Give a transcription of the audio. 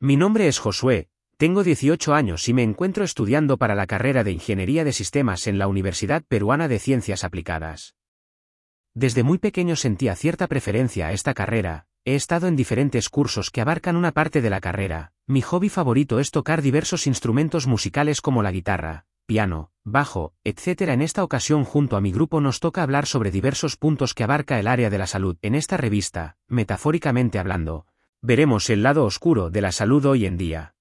Mi nombre es Josué, tengo 18 años y me encuentro estudiando para la carrera de Ingeniería de Sistemas en la Universidad Peruana de Ciencias Aplicadas. Desde muy pequeño sentía cierta preferencia a esta carrera, he estado en diferentes cursos que abarcan una parte de la carrera, mi hobby favorito es tocar diversos instrumentos musicales como la guitarra, piano, bajo, etc. En esta ocasión junto a mi grupo nos toca hablar sobre diversos puntos que abarca el área de la salud. En esta revista, metafóricamente hablando, veremos el lado oscuro de la salud hoy en día.